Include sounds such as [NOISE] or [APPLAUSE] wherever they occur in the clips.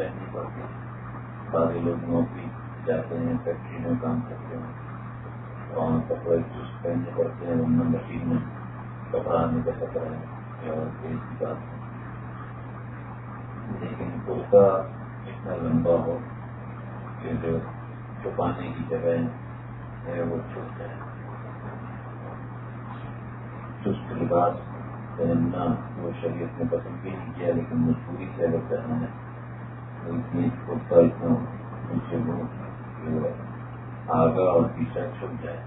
پہننی پڑتی ہے سارے لوگ نوکری جاتے ہیں، فیکٹری میں کام کرتے ہیں۔ وہاں کپڑے چست پہننے پڑتے ہیں ورنہ مشین میں کپڑا آنے کا خطرہ ہے۔ اور کی بات ہے لیکن کرتا اتنا لمبا ہو کہ جو چھپانے کی جگہ ہے، وہ چھپ جائے۔ چست لباس پہننا وہ شریعت نے پسند بھی نہیں کیا، لیکن مجبوری سے اگر پہنا ہے۔ آگا اور پیچھا چھپ جائے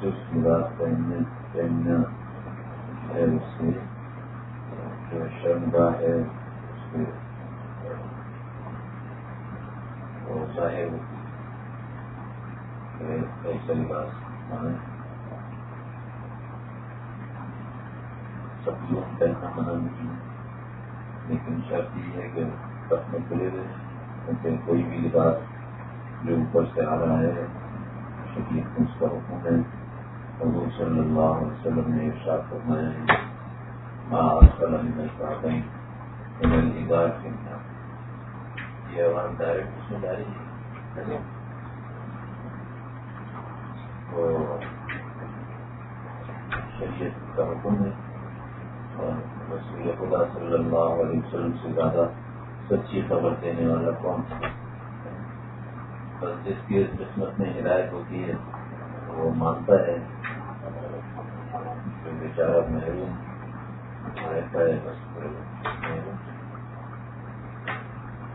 چست لباس پہننے پہننا ہے اس سے جو شرمگاہ ہے اس سے وہ ظاہر ایسا لباس مانے سب لوگ پہننا منع نہیں لیکن شرط یہ ہے کہ اپنے کھلے رہے کیونکہ کوئی بھی لباس جو اوپر سے آ رہا ہے شکیت اس کا حکم ہے۔ حضور صلی اللہ علیہ وسلم نے ارشاد فرمایا ہے ماں سلم میں انہیں لباس صلی اللہ یہ ہمارا ڈائریکٹ اس میں جاری ہے۔ شریعت کا حکم ہے اور رسول خدا صلی اللہ علیہ وسلم سے زیادہ سچی خبر دینے والا کون بس جس کی قسمت میں ہدایت ہوتی ہے، وہ مانتا ہے جو بیچارہ محروم رہتا ہے، بس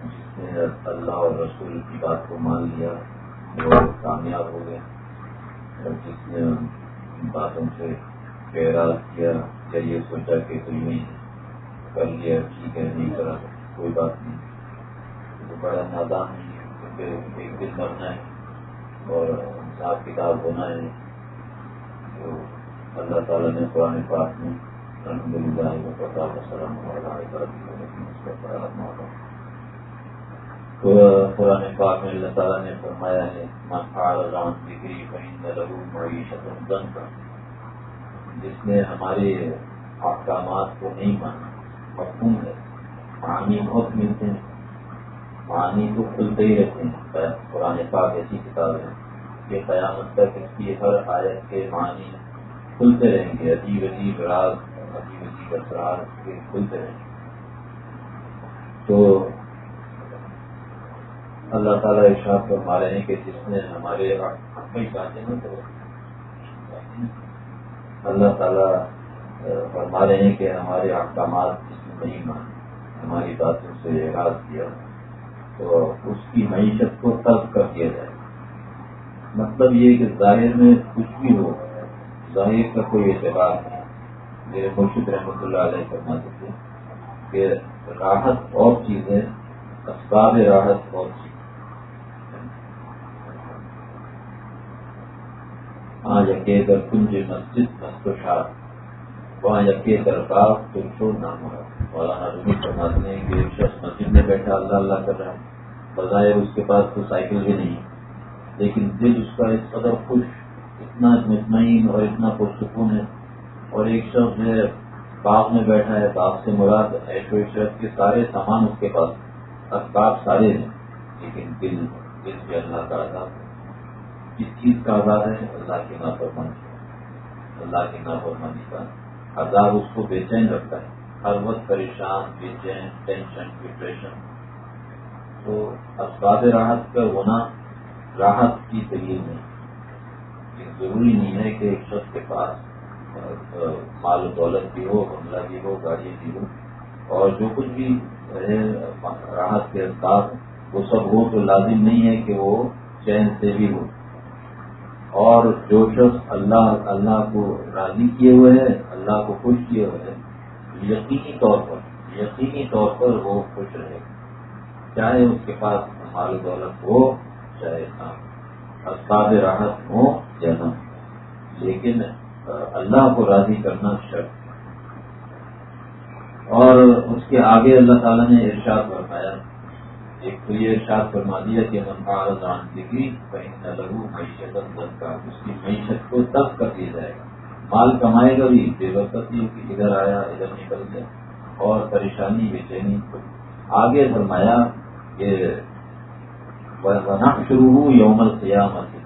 جس نے اللہ اور رسول کی بات کو مان لیا، وہ کامیاب ہو گئے۔ اور جس نے باتوں سے پیراز کیا یا یہ سوچا کہ کوئی نہیں، کر لیا، ٹھیک ہے، نہیں کرا، کوئی بات نہیں۔ تو بڑا نادان ہے کیونکہ ایک دن مرنا ہے اور حساب کتاب ہونا ہے۔ تو اللہ تعالیٰ نے قرآن پاک میں الحمد للہ پتا وسلم تو قرآن پاک میں اللہ تعالیٰ نے فرمایا ہے، من فعل رام ذکری فإن له معیشت ضنکا جس نے ہمارے احکامات کو نہیں مانا، مفہوم ہے۔ پانی بہت ملتے ہیں۔ پانی تو کھلتے ہی رہتے ہیں۔ قرآن پاک ایسی کتاب ہے کہ قیامت تک اس کی ہر آیت کے معنی کھلتے رہیں گے۔ عجیب عجیب راز، عجیب عجیب اثرات کے کھلتے رہیں گے۔ تو اللہ تعالیٰ ارشاد فرما رہے ہیں کہ جس نے ہمارے چاہتے ہیں تو اللہ تعالیٰ فرما رہے ہیں کہ ہمارے احکامات جس نہیں مانے ہماری باتوں سے اعراض کیا۔ تو اس کی معیشت کو ترک کر دیا جائے۔ مطلب یہ کہ ظاہر میں کچھ بھی ہو، ظاہر کا کوئی اعتبار نہیں۔ میرے مرشد رحمۃ اللہ علیہ کرنا تھے کہ راحت اور چیزیں، اسباب راحت اور چیزیں۔ ہاں یقے در کنج مسجد مستشار وہاں یقے درکار تم چھوڑ نہ مولانا رومی فرماتے ہیں کہ شخص مسجد میں بیٹھا، اللہ اللہ کر رہا ہے۔ بظاہر اس کے پاس تو سائیکل بھی نہیں۔ لیکن دل اس کا اس قدر خوش، اتنا مطمئن اور اتنا پرسکون ہے۔ اور ایک شخص جو ہے، باغ میں بیٹھا ہے۔ باغ سے مراد ایشو عشرت کے سارے سامان اس کے پاس، اسباب سارے ہیں۔ لیکن دل دل سے اللہ کا عذاب کس چیز کا عذاب ہے؟ اللہ کی نافرمانی اللہ کی نافرمانی کا۔ عذاب اس کو بے چین رکھتا ہے۔ ہر وقت پریشان، بے چین، ٹینشن، ڈپریشن۔ تو اسباب راحت کا ہونا راحت کی دلیل نہیں۔ ضروری نہیں ہے کہ ایک شخص کے پاس مال و دولت بھی ہو، بنگلہ بھی ہو، گاڑی بھی ہو، اور جو کچھ بھی راحت کے اسباب، وہ سب ہو، تو لازم نہیں ہے کہ وہ چین سے بھی ہو۔ اور جو شخص اللہ اللہ کو راضی کیے ہوئے ہیں اللہ کو خوش کیے ہوئے ہیں یقینی طور پر، یقینی طور پر وہ خوش رہے۔ گا چاہے اس کے پاس مال دولت ہو، چاہے ہاں، اسباب راحت ہو یا نہ لیکن اللہ کو راضی کرنا شرط اور اس کے آگے اللہ تعالیٰ نے ارشاد فرمایا ایک تو یہ ارشاد فرما دیا کہ جان کی کہیں نہ لگو معیشت کا اس کی معیشت کو تب کر دیا جائے گا۔ مال کمائے گا بھی، بے وقت کہ ادھر آیا، ادھر نکل گیا۔ اور پریشانی، بے چینی آگے فرمایا کہ شروع ہو یومل قیامت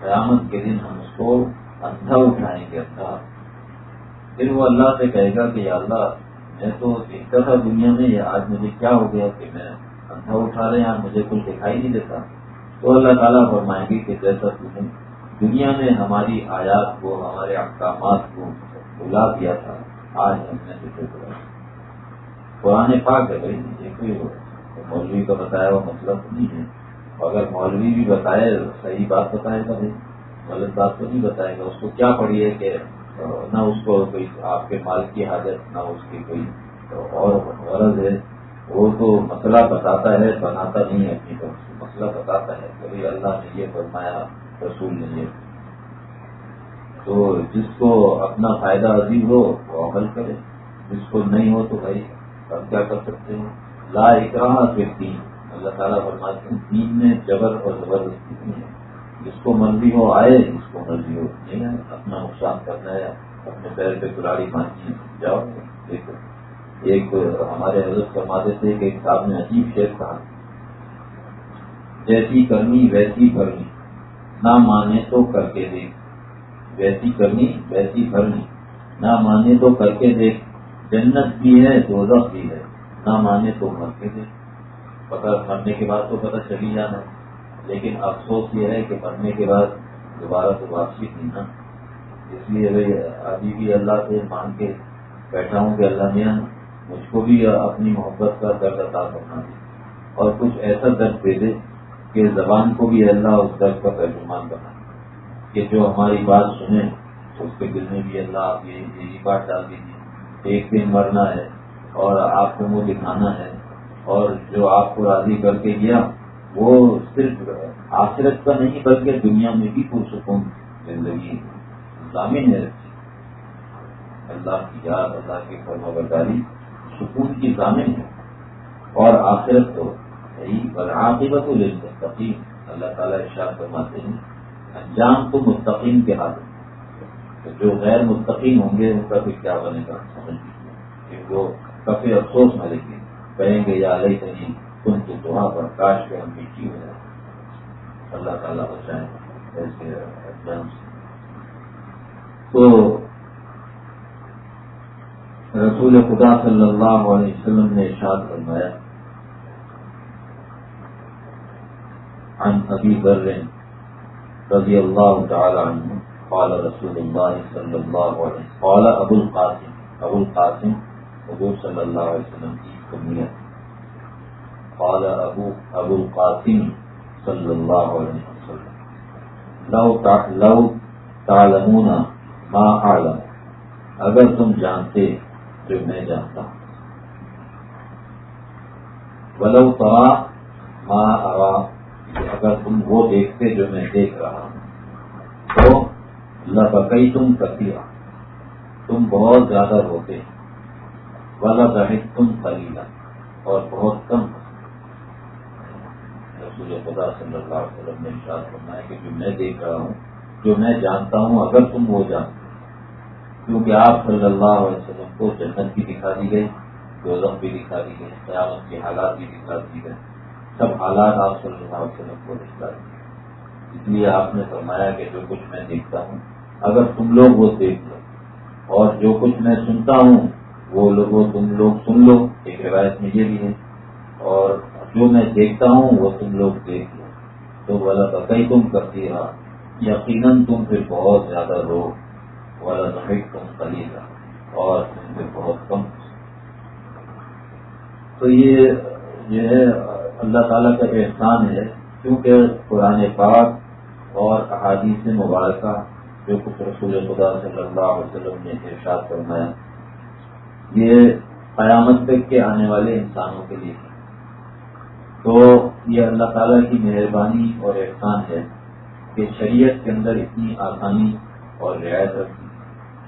قیامت کے دن ہم اس کو اندھا اٹھائیں گے، اندھا۔ پھر وہ اللہ سے کہے گا کہ یا اللہ، میں تو دیکھتا تھا دنیا میں، یہ آج مجھے کیا ہو گیا کہ میں اندھا اٹھا رہے ہیں مجھے کچھ دکھائی نہیں دیتا۔ تو اللہ تعالیٰ فرمائیں گے کہ جیسا تم دنیا میں ہماری آیات کو، ہمارے احکامات کو بلا دیا تھا، آج ہم نے تجھے بلا پرانے پاک ہے بھائی، یہ کوئی مولوی کا بتایا ہوا مطلب نہیں ہے۔ اگر مولوی بھی بتائے، صحیح بات بتائے گا بھائی، غلط بات تو نہیں بتائے گا۔ اس کو کیا پڑھی ہے کہ نہ اس کو کوئی آپ کے مال کی حاجت، نہ اس کی کوئی اور غرض ہے۔ وہ تو مسئلہ بتاتا ہے بناتا نہیں ہے اپنی طرف سے، مسئلہ بتاتا ہے۔ کبھی اللہ نے یہ فرمایا، رسول نے یہ۔ تو جس کو اپنا فائدہ عزیز ہو، وہ عمل کرے۔ جس کو نہیں ہو تو بھائی، ہم کیا کر سکتے ہیں؟ لا اکراہ پھر دین اللہ تعالیٰ فرماتے ہیں، دین میں جبر اور زبردستی نہیں ہے۔ جس کو مرضی ہو، آئے۔ جس کو مرضی ہو، نہیں ہے اپنا نقصان کرنا ہے، اپنے پیر پہ کلاڑی مانگی جاؤ، دیکھو۔ ایک ہمارے حضرت فرماتے تھے کہ ایک صاحب نے عجیب شیخ کہا، جیسی کرنی ویسی بھرنی، نہ مانے تو کر کے دیکھ۔ ویسی کرنی ویسی بھرنی، نہ مانے تو کر کے دیکھ۔ جنت بھی ہے، دوزخ بھی ہے، نہ مانے تو مر کے دیکھ۔ پتا مرنے کے بعد تو پتہ چلی جانا لیکن افسوس یہ ہے کہ پڑھنے کے بعد دوبارہ تو واپسی تھی نا۔ اس لیے ابھی بھی اللہ سے مان کے بیٹھا ہوں کہ اللہ میاں مجھ کو بھی اپنی محبت کا درد عطا کرنا دے۔ اور کچھ ایسا درد دے دے کہ زبان کو بھی اللہ اس درد کا ترجمان بنا کہ جو ہماری بات سنے، اس کے دل میں بھی اللہ آپ یہی بات ڈال دیجیے ایک دن مرنا ہے اور آپ کو وہ دکھانا ہے۔ اور جو آپ کو راضی کر کے گیا، وہ صرف آخرت کا نہیں، بلکہ دنیا میں بھی پرسکون زندگی ضامن ہے۔ اللہ کی یاد، اللہ کی فرما برداری سکون کی ضامن ہے۔ اور آخرت تو عاقبت مستقیم اللہ تعالیٰ ارشاد فرماتے ہیں، انجام تو مستقیم کے ہاتھ جو غیر مستقیم ہوں گے، ان کا بھی کیا بنے گا؟ سمجھ لیجیے وہ کافی افسوس نہ لکھیں کہیں گے، یا علیہ نہیں تم تو وہاں پر کاش کے ہم میٹھی ہو جائیں اللہ تعالیٰ بچائیں۔ ایسے سے۔ تو رسول خدا صلی اللہ علیہ وسلم نے ارشاد فرمایا، عن ابی ذر رضی اللہ تعالی عنہ قال رسول اللہ صلی اللہ علیہ قال ابو القاسم ابو القاسم، حضور صلی اللہ علیہ وسلم کی کمیت قال ابو ابو القاسم صلی اللہ علیہ وسلم، لو لو تعلمون ما اعلم۔ اگر تم جانتے جو میں جانتا ہوں۔ ولو ترا ما ارا اگر تم وہ دیکھتے جو میں دیکھ رہا ہوں، تو لبکئی تم کثیرہ تم بہت زیادہ روتے ولا بحث تم خلیلا اور بہت کم۔ رسول خدا صلی اللہ علیہ وسلم نے ارشاد کرنا ہے کہ جو میں دیکھ رہا ہوں، جو میں جانتا ہوں، اگر تم وہ جانتے کیونکہ آپ صلی اللہ علیہ وسلم کو جنت بھی دکھا دی گئی دوزم بھی دکھا دی گئی، قیامت کے حالات بھی دکھا دی گئے۔ سب حالات آپ صلی اللہ علیہ وسلم کو دکھا دی اس لیے آپ نے فرمایا کہ جو کچھ میں دیکھتا ہوں، اگر تم لوگ وہ دیکھ لو، اور جو کچھ میں سنتا ہوں، وہ لوگ تم لوگ سن لو۔ ایک روایت میں یہ بھی ہے۔ اور جو میں دیکھتا ہوں، وہ تم لوگ دیکھ لو۔ تو والا بتائی تم کرتی رہا یقیناً تم پھر بہت زیادہ رو والا بحق تم خریدا اور بہت کم۔ تو یہ یہ ہے، اللہ تعالیٰ کا احسان ہے، کیونکہ قرآن پاک اور احادیث مبارکہ جو کچھ رسول خدا صلی اللہ علیہ وسلم نے ارشاد فرمایا، یہ قیامت تک کے آنے والے انسانوں کے لیے تو یہ اللہ تعالیٰ کی مہربانی اور احسان ہے کہ شریعت کے اندر اتنی آسانی اور رعایت رکھی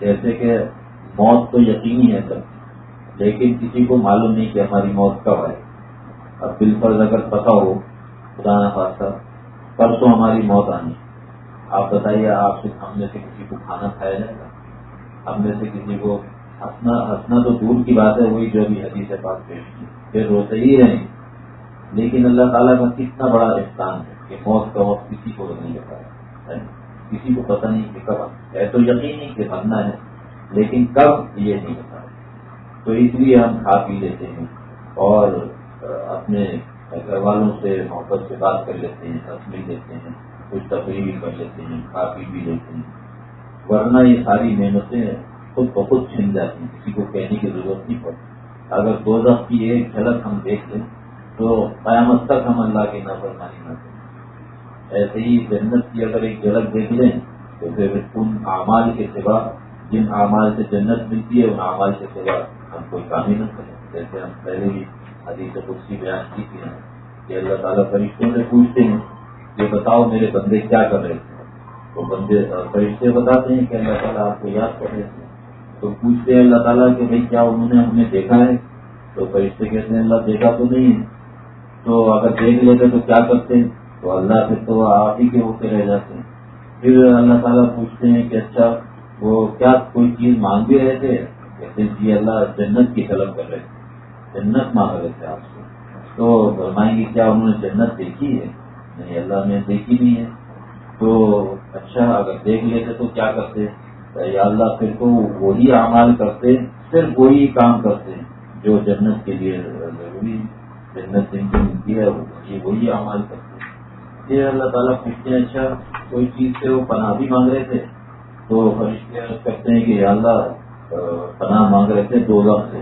جیسے کہ موت تو یقینی ہے سب، لیکن کسی کو معلوم نہیں کہ ہماری موت کب آئے۔ اب بالفرض اگر پتا ہو، خدا نخواستہ پرسوں ہماری موت آنی۔ آپ بتائیے، آپ سے ہم میں سے کسی کو کھانا کھایا جائے گا؟ ہم میں سے کسی کو ہنسنا ہنسنا تو دور کی بات ہے، وہی جو ابھی حدیث پاک پیش کی پھر روتے ہی رہیں۔ لیکن اللہ تعالیٰ کا کتنا بڑا احسان ہے کہ موت کا وقت کسی کو نہیں بتایا۔ کسی کو پتہ نہیں کہ کب ہے۔ تو یقین نہیں کہ مرنا ہے، لیکن کب یہ نہیں بتا تو اس لیے ہم کھا پی لیتے ہیں اور اپنے گھر والوں سے محبت سے بات کر لیتے ہیں ہنس بھی لیتے ہیں، کچھ تفریح بھی کر لیتے ہیں، کھا پی بھی لیتے ہیں۔ ورنہ یہ ساری محنتیں خود بخود چھن جاتی ہیں، کسی کو کہنے کی ضرورت نہیں پڑتی۔ اگر دو دس کی ایک جھلک ہم دیکھ لیں، تو قیامت تک ہم اللہ کی نافرمانی نہ کریں۔ ایسے ہی جنت کی اگر ایک جھلک دیکھ لیں، تو پھر ان اعمال کے سوا، جن اعمال سے جنت ملتی ہے، ان اعمال کے سوا ہم کوئی کام ہی نہ کریں۔ جیسے ہم پہلے بھی حدیث کرسی بیان کی تھی کہ اللہ تعالیٰ فرشتوں سے پوچھتے ہیں کہ بتاؤ میرے بندے کیا کر رہے تھے؟ تو بندے، فرشتے بتاتے ہیں کہ اللہ تعالیٰ آپ کو یاد کر رہے تھے۔ تو پوچھتے ہیں اللہ تعالیٰ کہ بھائی کیا انہوں نے ہمیں دیکھا ہے؟ تو فرشتے کہتے ہیں، اللہ دیکھا تو نہیں ہے۔ تو اگر دیکھ لیتے تو کیا کرتے ہیں؟ تو اللہ سے تو آپ ہی کے ہوتے رہ جاتے ہیں۔ پھر اللہ تعالیٰ پوچھتے ہیں کہ اچھا وہ کیا کوئی چیز مانگ بھی رہے تھے؟ کہتے ہیں جی اللہ جنت کی طلب کر رہے تھے۔ جنت مانگ رہے تھے آپ سے۔ تو فرمائیں گے، کیا انہوں نے جنت دیکھی ہے؟ نہیں، اللہ نے دیکھی نہیں ہے۔ تو اچھا اگر دیکھ لیتے تو کیا کرتے؟ یا اللہ پھر تو وہی اعمال کرتے، صرف وہی کام کرتے جو جنت کے لیے ضروری جنت جن کو ملتی ہے وہی اعمال کرتے۔ پھر اللہ تعالیٰ پوچھتے ہیں اچھا کوئی چیز سے وہ پناہ بھی مانگ رہے تھے۔ تو فرشتے کرتے ہیں کہ اللہ پناہ مانگ رہے تھے دو لاکھ سے۔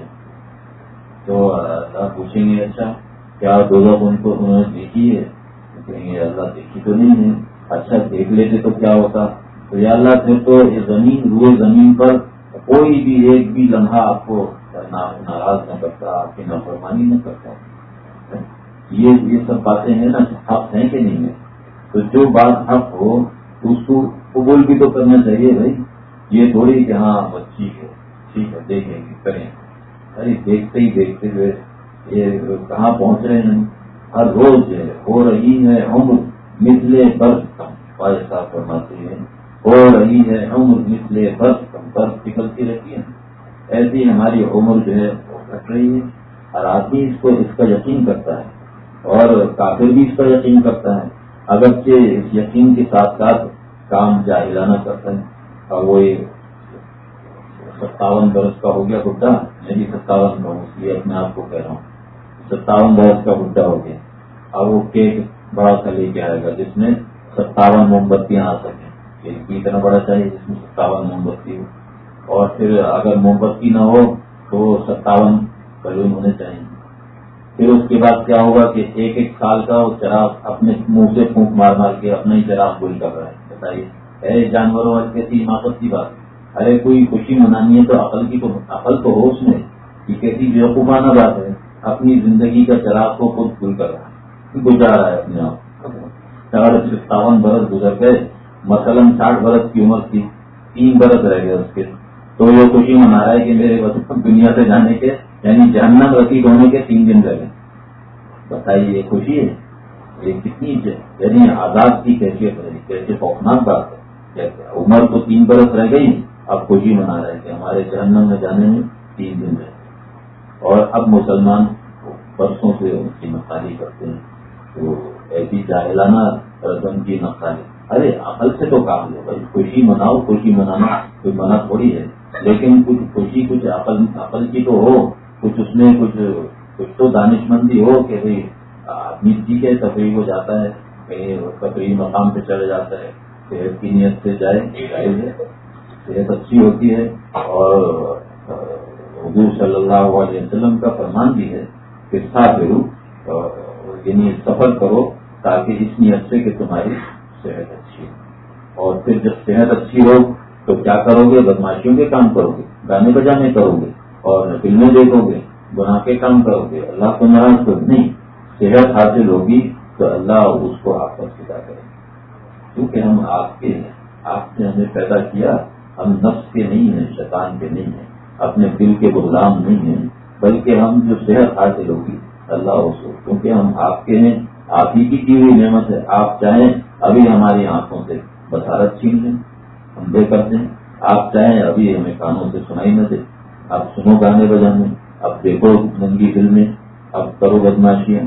تو اللہ پوچھیں گے اچھا کیا دو لاکھ ان کو انہوں نے دیکھی ہے؟ کہیں گے، اللہ دیکھی تو نہیں ہے۔ اچھا دیکھ لیتے تو کیا ہوتا؟ تو یا اللہ، پھر تو یہ زمین، روئے زمین پر کوئی بھی ایک بھی لمحہ آپ کو ناراض نہ کرتا، آپ کی نافرمانی نہ کرتا۔ یہ یہ سب باتیں ہیں نا حق ہیں کہ نہیں ہے تو جو بات حق ہو اس کو قبول بھی تو کرنا چاہیے بھائی۔ یہ تھوڑی کہ ہاں بچی ہے، ٹھیک ہے، دیکھیں گے کریں۔ ارے، دیکھتے ہی دیکھتے ہوئے یہ کہاں پہنچ رہے ہیں؟ ہر روز ہے، ہو رہی ہے عمر مثلے برف کم۔ فائد صاحب فرماتے ہیں، ہو رہی ہے عمر مثلے برف کم۔ برف نکلتی رہتی ہے۔ ایسی ہماری عمر جو ہے، وہ گھٹ رہی ہے۔ اور آدمی اس کو اس کا یقین کرتا ہے۔ اور کافر بھی اس کا یقین کرتا ہے، اگرچہ اس یقین کے ساتھ ساتھ کام جاہلانہ کرتا ہے۔ اور وہ ستاون برس کا ہو گیا گڈا میں بھی ستاون کا ہوں اس لیے اپنے آپ کو کہہ رہا ہوں۔ ستاون برس کا گڈا ہو گیا اب وہ کیک بڑا سا لے کے آئے گا، جس میں ستاون موم بتیاں آ سکیں۔ کیک بھی اتنا بڑا چاہیے جس میں ستاون موم بتی ہو۔ اور پھر اگر موم بتی نہ ہو، تو ستاون بلون ہونے چاہیے پھر اس کے بعد کیا ہوگا کہ ایک ایک سال کا وہ چراغ اپنے منہ سے پھونک مار مار کے اپنا ہی چراغ گول کر رہا ہے۔ بتائیے۔ ہے جانوروں والے کیسی حماقت کی بات۔ ارے کوئی خوشی منانی ہے تو عقل کی تو عقل تو ہو اس میں یہ کیسی بیوقوفانہ بات ہے۔ اپنی زندگی کا چراغ کو خود کھل کر رہا ہے۔ گزار رہا ہے اپنے آپ چار ستاون برس گزر گئے۔ مثلاً ساٹھ برس کی عمر تھی۔ تین برس رہ گئے اس کے۔ تو یہ خوشی منا رہا ہے کہ میرے دنیا سے جانے کے یعنی جہنم رسید ہونے کے تین دن رہ گئے بتائیے، یہ خوشی ہے؟ یہ کتنی یعنی آزاد کی کیفیت رہی کیسے خوفناک بات ہے؟ عمر تو تین برس رہ گئی؟ اب خوشی منا رہے کہ ہمارے جہنم میں جانے میں تین دن رہے اور اب مسلمان برسوں سے ان کی نقصانی کرتے ہیں۔ تو ایسی جاہلانہ رسم کی نقصانی ارے، عقل سے تو کام لو بھائی، خوشی مناؤ، خوشی منانا کوئی منع تھوڑی ہے۔ لیکن کچھ خوشی، کچھ عقل عقل کی تو ہو۔ کچھ اس میں کچھ کچھ تو دانش مندی ہو کہ بھائی آدمی جی ٹھیک ہے تفریح ہو جاتا ہے کہیں تفریح مقام پہ چڑھ جاتا ہے، صحت کی نیت سے جائے صحت اچھی ہوتی ہے اور حضور صلی اللہ علیہ وسلم کا فرمان بھی ہے کہ ساتھ یعنی سفر کرو تاکہ اس نیت سے کہ تمہاری صحت اچھی ہو۔ اور پھر جب صحت اچھی ہو تو کیا کرو گے؟ بدماشیوں کے کام کرو گے، گانے بجانے کرو گے۔ اور فلمیں دیکھو گے گناہ کے کام کرو گے، اللہ کو ناراض کرو نہیں، صحت حاصل ہوگی تو اللہ اس کو آپ پر سکھا کرے کیونکہ ہم آپ کے ہیں، آپ نے ہمیں پیدا کیا، ہم نفس کے نہیں ہیں، شیطان کے نہیں ہیں، اپنے دل کے غلام نہیں ہیں، بلکہ ہم جو صحت حاصل ہوگی، اللہ اس کو، کیونکہ ہم آپ کے ہیں، آپ ہی کی کی ہوئی نعمت ہے، آپ چاہیں ابھی ہماری آنکھوں سے بسارت چھین لیں ہم بے کر دیں، آپ چاہیں ابھی ہمیں کانوں سے سنائی نہ دے اب سنو گانے بجانے اب دیکھو ننگی فلمیں اب کرو بدماشیاں۔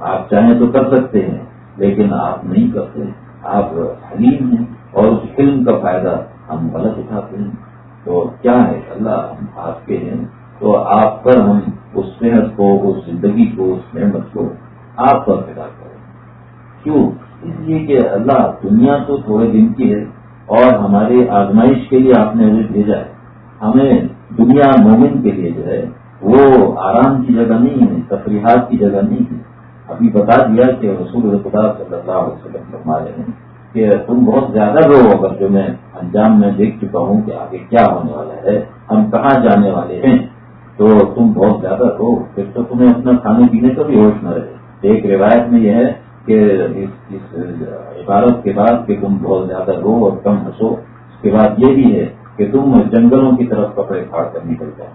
آپ چاہیں تو کر سکتے ہیں، لیکن آپ نہیں کرتے۔ آپ حلیم ہیں اور اس فلم کا فائدہ ہم غلط اٹھاتے ہیں۔ تو کیا ہے؟ اللہ ہم آپ کے ہیں۔ تو آپ پر ہم اس صحت کو، اس زندگی کو، اس نعمت کو آپ پر پیدا کریں۔ کیوں؟ اس لیے کہ اللہ دنیا تو تھوڑے دن کی ہے اور ہمارے آزمائش کے لیے آپ نے ہمیں بھیجا ہے۔ ہمیں دنیا مومن کے لیے جو ہے، وہ آرام کی جگہ نہیں ہے، تفریحات کی جگہ نہیں ہے۔ ابھی بتا دیا کہ رسول خدا صلی اللہ علیہ وسلم فرما رہے ہیں کہ تم بہت زیادہ رو اگر جو میں انجام میں دیکھ چکا ہوں کہ آگے کیا ہونے والا ہے، ہم کہاں جانے والے ہیں؟ تو تم بہت زیادہ رو، پھر تو تمہیں اپنا کھانے پینے کا بھی ہوش نہ رہے۔ ایک روایت میں یہ ہے کہ اس عبارت کے بعد کہ تم بہت زیادہ رو اور کم ہنسو۔ اس کے بعد یہ بھی ہے کہ تم جنگلوں کی طرف کپڑے پھاڑ کر نکل جاؤ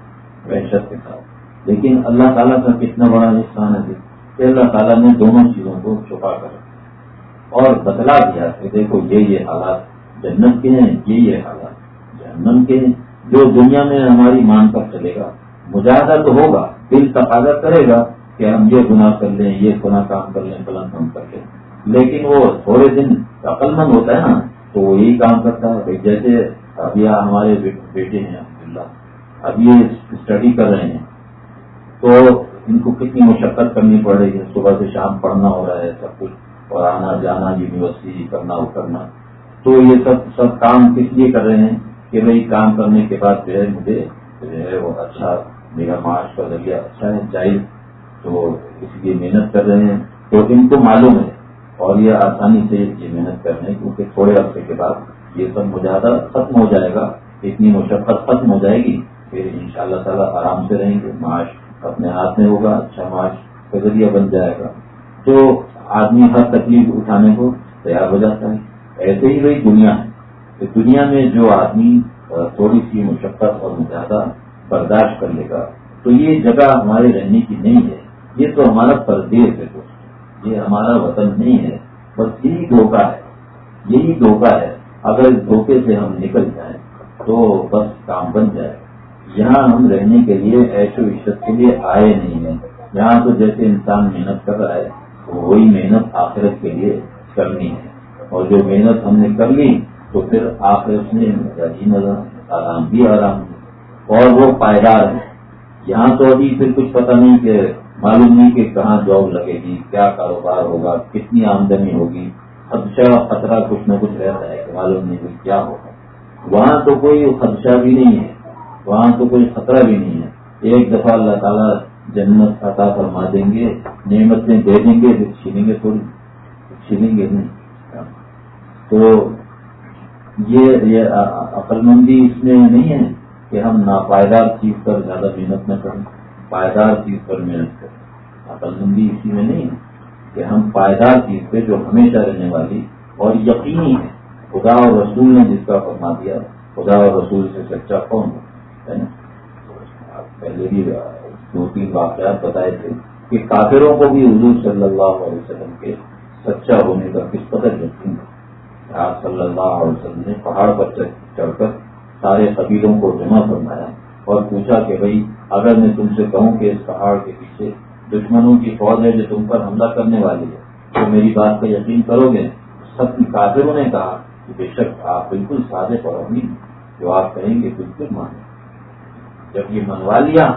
وحشت کے ساتھ۔ لیکن اللہ تعالیٰ کا کتنا بڑا احسان ہے جی، کہ اللہ تعالیٰ نے دونوں چیزوں کو چھپا کر اور بتلا دیا کہ دیکھو، یہ یہ حالات جنت کے ہیں، یہ یہ حالات جہنم کے ہیں۔ جو دنیا میں ہماری مان کر چلے گا، مجاہدہ تو ہوگا، دل تقاضا کرے گا کہ ہم یہ گناہ کر لیں، یہ گناہ کام کر لیں، فلاں کام کر لیں۔ لیکن وہ تھوڑے دن عقل مند ہوتا ہے نا، تو وہ یہی کام کرتا ہے۔ جیسے ابھی ہمارے بیٹے ہیں اب یہ اسٹڈی کر رہے ہیں۔ تو ان کو کتنی مشقت کرنی پڑ رہی ہے؟ صبح سے شام پڑھنا ہو رہا ہے، سب کچھ اور آنا جانا یونیورسٹی کرنا، وہ کرنا۔ تو یہ سب سب کام کس لیے کر رہے ہیں؟ کہ بھائی کام کرنے کے بعد جو ہے مجھے جو ہے وہ اچھا میرا معاش کا ذریعہ اچھا ہے، جائز۔ تو اس لیے محنت کر رہے ہیں۔ تو ان کو معلوم ہے اور یہ آسانی سے یہ محنت کر رہے ہیں، کیونکہ تھوڑے عرصے کے بعد یہ سب مجاہدہ ختم ہو جائے گا، اتنی مشقت ختم ہو جائے گی پھر ان شاء اللہ تعالیٰ آرام سے رہیں گے۔ معاش اپنے ہاتھ میں ہوگا اچھا معاش کا ذریعہ بن جائے گا۔ تو آدمی ہر تکلیف اٹھانے کو تیار ہو جاتا ہے، ایسے ہی وہی دنیا ہے۔ کہ دنیا میں جو آدمی تھوڑی سی مشقت اور زیادہ برداشت کر لے گا، تو یہ جگہ ہمارے رہنے کی نہیں ہے۔ یہ تو ہمارا پردیش ہے دوست یہ ہمارا وطن نہیں ہے، بس یہی دھوکہ ہے۔ یہی دھوکہ ہے۔ اگر اس دھوکے سے ہم نکل جائیں تو بس کام بن جائے۔ یہاں ہم رہنے کے لیے ایش و عشت کے لیے آئے نہیں ہیں۔ یہاں تو جیسے انسان محنت کر رہا ہے، وہی محنت آخرت کے لیے کرنی ہے۔ اور جو محنت ہم نے کر لی، تو پھر آخرت میں نظر آرام بھی آرام اور وہ پائیدار ہے۔ یہاں تو ابھی پھر کچھ پتہ نہیں کہ معلوم نہیں کہ کہاں جاب لگے گی، کیا کاروبار ہوگا، کتنی آمدنی ہوگی۔ خدشہ خطرہ کچھ نہ کچھ رہتا ہے معلوم نہیں کیا ہوگا وہاں تو کوئی خدشہ بھی نہیں ہے، وہاں تو کوئی خطرہ بھی نہیں ہے۔ ایک دفعہ اللہ تعالیٰ جنت عطا فرما دیں گے، نعمتیں دے دیں گے، پھر چھینیں گے تھوڑی چھینیں گے نہیں۔ تو یہ عقل مندی اس میں نہیں ہے کہ ہم ناپائیدار چیز پر زیادہ محنت نہ کریں، پائیدار چیز پر محنت کریں۔ عقل مندی اسی میں نہیں ہے۔ کہ ہم پائیدار چیز پہ جو ہمیشہ رہنے والی اور یقینی ہے خدا اور رسول نے جس کا فرما دیا خدا اور رسول سے سچا کون ہو پہلے بھی دو تین واقعات بتائے تھے کہ کافروں کو بھی حضور صلی اللہ علیہ وسلم کے سچا ہونے کا کس قدر یقین ہے؟ آپ صلی اللہ علیہ وسلم نے پہاڑ پر چڑھ کر سارے قبیلوں کو جمع فرمایا اور پوچھا کہ بھائی، اگر میں تم سے کہوں کہ اس پہاڑ کے پیچھے دشمنوں کی فوج ہے جو تم پر حملہ کرنے والی ہے۔ تو میری بات کا یقین کرو گے۔ سب کی کافروں نے کہا کہ بے شک آپ بالکل سادے پر جو آپ کہیں گے، بالکل مانیں جب یہ منوا لیا،